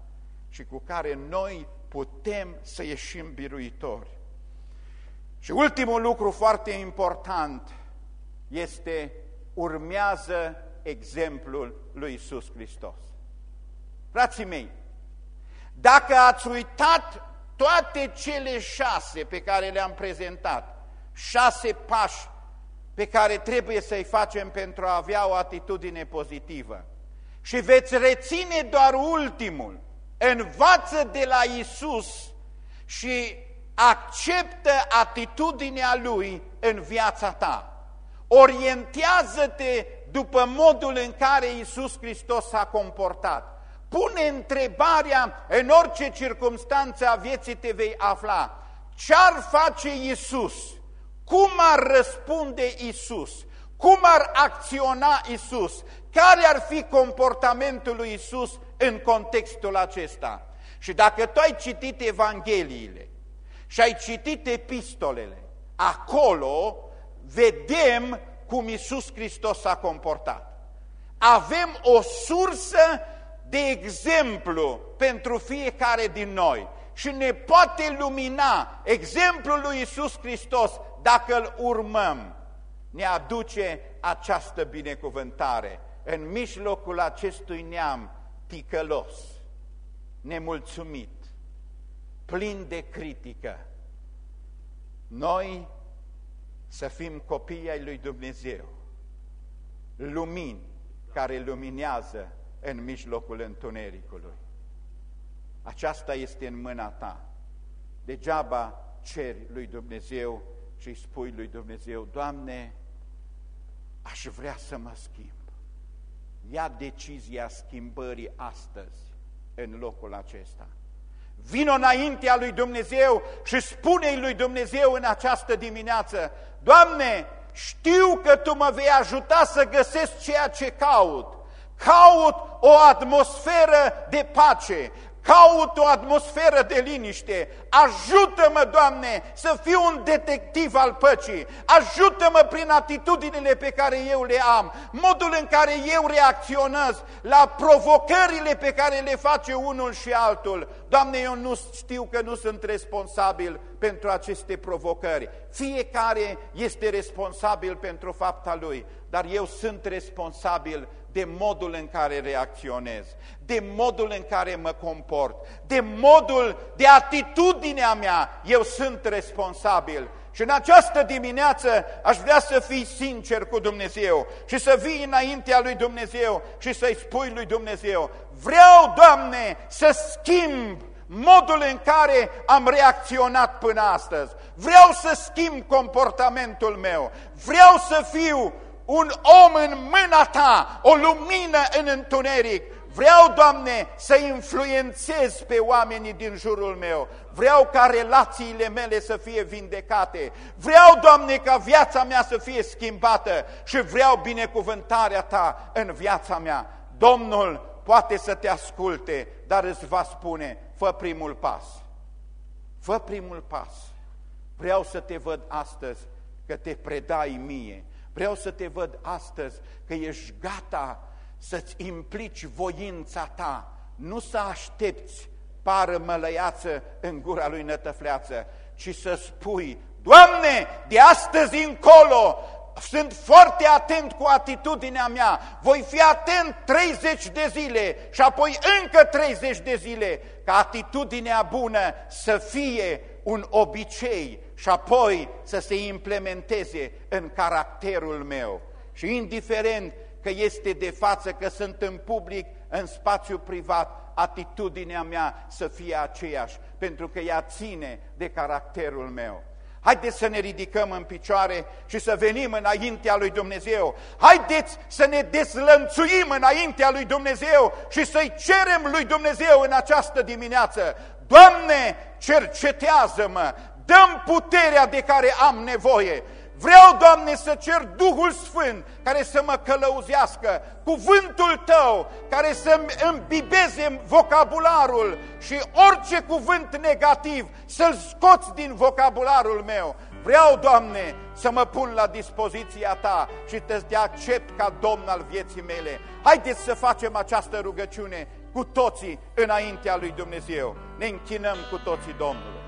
Speaker 1: și cu care noi putem să ieșim biruitori. Și ultimul lucru foarte important este urmează exemplul lui Isus Hristos. Frații mei, dacă ați uitat toate cele șase pe care le-am prezentat, șase pași pe care trebuie să-i facem pentru a avea o atitudine pozitivă și veți reține doar ultimul, învață de la Isus și acceptă atitudinea Lui în viața ta. Orientează-te după modul în care Iisus Hristos s-a comportat. Pune întrebarea în orice circunstanță a vieții te vei afla. Ce-ar face Iisus? Cum ar răspunde Iisus? Cum ar acționa Iisus? Care ar fi comportamentul lui Iisus în contextul acesta? Și dacă tu ai citit Evangheliile și ai citit epistolele, acolo vedem cum Iisus Hristos s-a comportat. Avem o sursă de exemplu pentru fiecare din noi și ne poate lumina exemplul lui Iisus Hristos dacă îl urmăm. Ne aduce această binecuvântare în mijlocul acestui neam ticălos, nemulțumit, plin de critică. Noi să fim copii ai lui Dumnezeu, lumini care luminează în mijlocul întunericului. Aceasta este în mâna ta. Degeaba ceri lui Dumnezeu și îi spui lui Dumnezeu, Doamne, aș vrea să mă schimb. Ia decizia schimbării astăzi în locul acesta. Vino înaintea lui Dumnezeu și spune-i lui Dumnezeu în această dimineață, Doamne, știu că Tu mă vei ajuta să găsesc ceea ce caut. Caut o atmosferă de pace, Caut o atmosferă de liniște. Ajută-mă, Doamne, să fiu un detectiv al păcii. Ajută-mă prin atitudinile pe care eu le am, modul în care eu reacționez la provocările pe care le face unul și altul. Doamne, eu nu știu că nu sunt responsabil pentru aceste provocări. Fiecare este responsabil pentru fapta lui, dar eu sunt responsabil de modul în care reacționez, de modul în care mă comport, de modul, de atitudinea mea, eu sunt responsabil. Și în această dimineață aș vrea să fii sincer cu Dumnezeu și să vii înaintea lui Dumnezeu și să-i spui lui Dumnezeu, vreau, Doamne, să schimb modul în care am reacționat până astăzi. Vreau să schimb comportamentul meu. Vreau să fiu un om în mâna ta, o lumină în întuneric. Vreau, Doamne, să influențez pe oamenii din jurul meu. Vreau ca relațiile mele să fie vindecate. Vreau, Doamne, ca viața mea să fie schimbată și vreau binecuvântarea Ta în viața mea. Domnul poate să te asculte, dar îți va spune, fă primul pas. Fă primul pas. Vreau să te văd astăzi că te predai mie Vreau să te văd astăzi că ești gata să-ți implici voința ta, nu să aștepți pară mălăiață în gura lui nătăfleață, ci să spui, Doamne, de astăzi încolo sunt foarte atent cu atitudinea mea, voi fi atent 30 de zile și apoi încă 30 de zile, ca atitudinea bună să fie un obicei și apoi să se implementeze în caracterul meu. Și indiferent că este de față, că sunt în public, în spațiu privat, atitudinea mea să fie aceeași, pentru că ea ține de caracterul meu. Haideți să ne ridicăm în picioare și să venim înaintea lui Dumnezeu. Haideți să ne deslănțuim înaintea lui Dumnezeu și să-i cerem lui Dumnezeu în această dimineață. Doamne, cercetează-mă, dăm puterea de care am nevoie. Vreau, Doamne, să cer Duhul Sfânt care să mă călăuzească, cuvântul Tău care să-mi îmbibeze vocabularul și orice cuvânt negativ să-l scoți din vocabularul meu. Vreau, Doamne, să mă pun la dispoziția Ta și te accept ca Domn al vieții mele. Haideți să facem această rugăciune cu toții înaintea lui Dumnezeu. Ne închinăm cu toții Domnului.